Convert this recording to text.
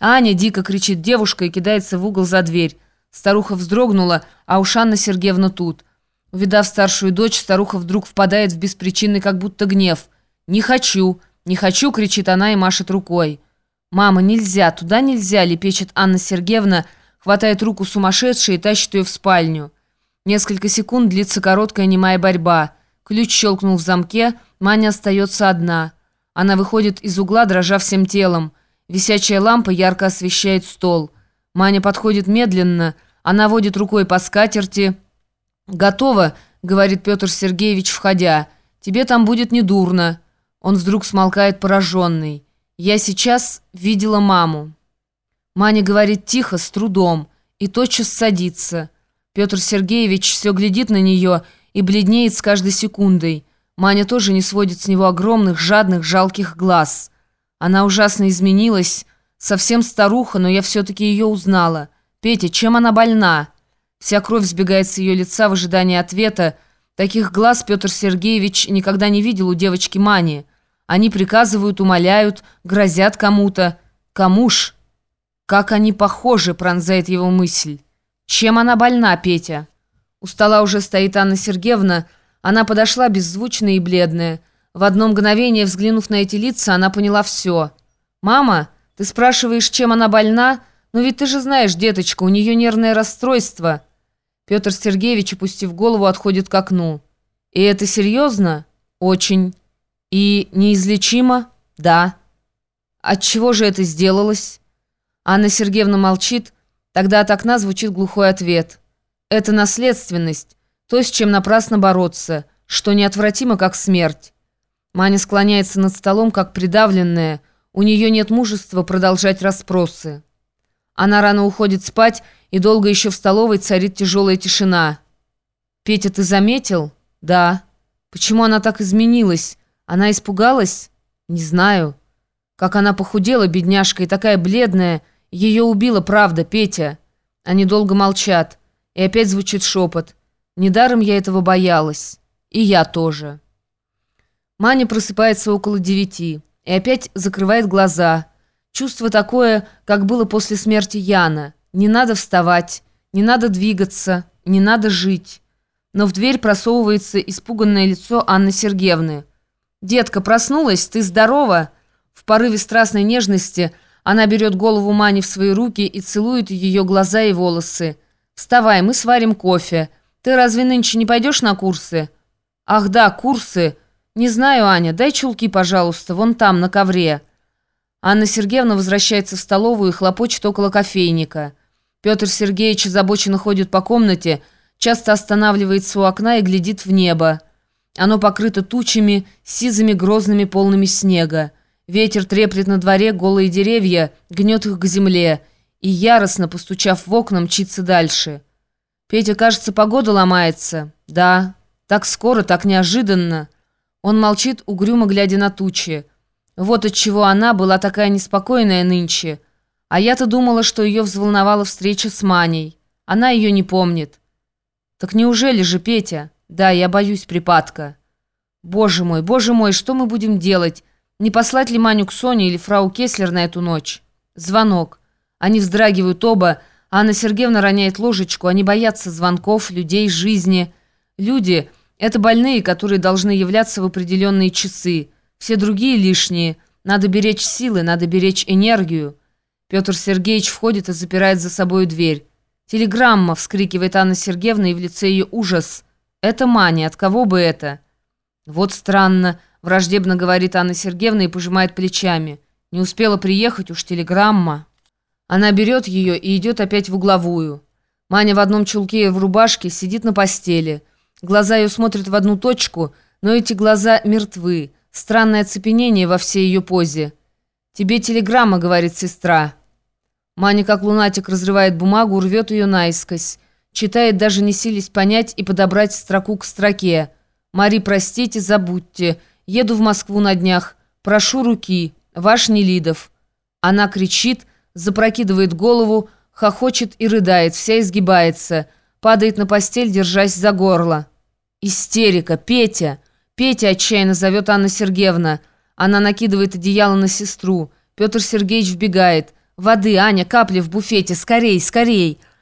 «Аня!» — дико кричит девушка и кидается в угол за дверь. Старуха вздрогнула, а уж Анна Сергеевна тут. Увидав старшую дочь, старуха вдруг впадает в беспричинный как будто гнев. «Не хочу! Не хочу!» — кричит она и машет рукой. «Мама, нельзя! Туда нельзя!» — лепечет Анна Сергеевна, хватает руку сумасшедшей и тащит ее в спальню. Несколько секунд длится короткая немая борьба. Ключ щелкнул в замке, Маня остается одна. Она выходит из угла, дрожа всем телом. Висячая лампа ярко освещает стол. Маня подходит медленно, она водит рукой по скатерти. «Готово», — говорит Петр Сергеевич, входя. «Тебе там будет недурно». Он вдруг смолкает пораженный. «Я сейчас видела маму». Маня говорит тихо, с трудом, и тотчас садится. Петр Сергеевич все глядит на нее и бледнеет с каждой секундой. Маня тоже не сводит с него огромных, жадных, жалких глаз. Она ужасно изменилась, совсем старуха, но я все-таки ее узнала. «Петя, чем она больна?» Вся кровь сбегает с ее лица в ожидании ответа. Таких глаз Петр Сергеевич никогда не видел у девочки Мани. Они приказывают, умоляют, грозят кому-то. Кому ж? Как они похожи, пронзает его мысль. Чем она больна, Петя? У стола уже стоит Анна Сергеевна. Она подошла беззвучная и бледная. В одно мгновение, взглянув на эти лица, она поняла все. «Мама, ты спрашиваешь, чем она больна? Но ведь ты же знаешь, деточка, у нее нервное расстройство». Петр Сергеевич, опустив голову, отходит к окну. «И это серьезно?» «Очень». «И неизлечимо?» «Да». «От чего же это сделалось?» Анна Сергеевна молчит, Тогда от окна звучит глухой ответ. Это наследственность, то, с чем напрасно бороться, что неотвратимо, как смерть. Маня склоняется над столом, как придавленная, у нее нет мужества продолжать расспросы. Она рано уходит спать, и долго еще в столовой царит тяжелая тишина. «Петя, ты заметил?» «Да». «Почему она так изменилась? Она испугалась?» «Не знаю». «Как она похудела, бедняжка, и такая бледная, ее убила правда, Петя. Они долго молчат. И опять звучит шепот. Недаром я этого боялась. И я тоже. Маня просыпается около девяти. И опять закрывает глаза. Чувство такое, как было после смерти Яна. Не надо вставать, не надо двигаться, не надо жить. Но в дверь просовывается испуганное лицо Анны Сергеевны. «Детка, проснулась? Ты здорова?» В порыве страстной нежности – она берет голову Мани в свои руки и целует ее глаза и волосы. «Вставай, мы сварим кофе. Ты разве нынче не пойдешь на курсы?» «Ах да, курсы. Не знаю, Аня, дай чулки, пожалуйста, вон там, на ковре». Анна Сергеевна возвращается в столовую и хлопочет около кофейника. Петр Сергеевич озабоченно ходит по комнате, часто останавливается у окна и глядит в небо. Оно покрыто тучами, сизыми, грозными, полными снега. Ветер треплет на дворе голые деревья, гнет их к земле, и яростно, постучав в окна, мчится дальше. Петя, кажется, погода ломается. Да, так скоро, так неожиданно. Он молчит, угрюмо глядя на тучи. Вот отчего она была такая неспокойная нынче. А я-то думала, что ее взволновала встреча с Маней. Она ее не помнит. Так неужели же, Петя? Да, я боюсь припадка. Боже мой, боже мой, что мы будем делать? Не послать ли Маню к Соне или фрау Кеслер на эту ночь? Звонок. Они вздрагивают оба, а Анна Сергеевна роняет ложечку. Они боятся звонков, людей, жизни. Люди — это больные, которые должны являться в определенные часы. Все другие лишние. Надо беречь силы, надо беречь энергию. Петр Сергеевич входит и запирает за собой дверь. «Телеграмма!» — вскрикивает Анна Сергеевна, и в лице ее ужас. «Это Маня, от кого бы это?» «Вот странно». Враждебно говорит Анна Сергеевна и пожимает плечами. Не успела приехать, уж телеграмма. Она берет ее и идет опять в угловую. Маня в одном чулке и в рубашке сидит на постели. Глаза ее смотрят в одну точку, но эти глаза мертвы. Странное оцепенение во всей ее позе. «Тебе телеграмма», — говорит сестра. Маня, как лунатик, разрывает бумагу, рвет ее наискось. Читает, даже не сились понять и подобрать строку к строке. «Мари, простите, забудьте». Еду в Москву на днях. Прошу руки. Ваш Нелидов». Она кричит, запрокидывает голову, хохочет и рыдает, вся изгибается, падает на постель, держась за горло. Истерика. Петя. Петя отчаянно зовет Анна Сергеевна. Она накидывает одеяло на сестру. Петр Сергеевич вбегает. «Воды, Аня, капли в буфете, скорей, скорей!»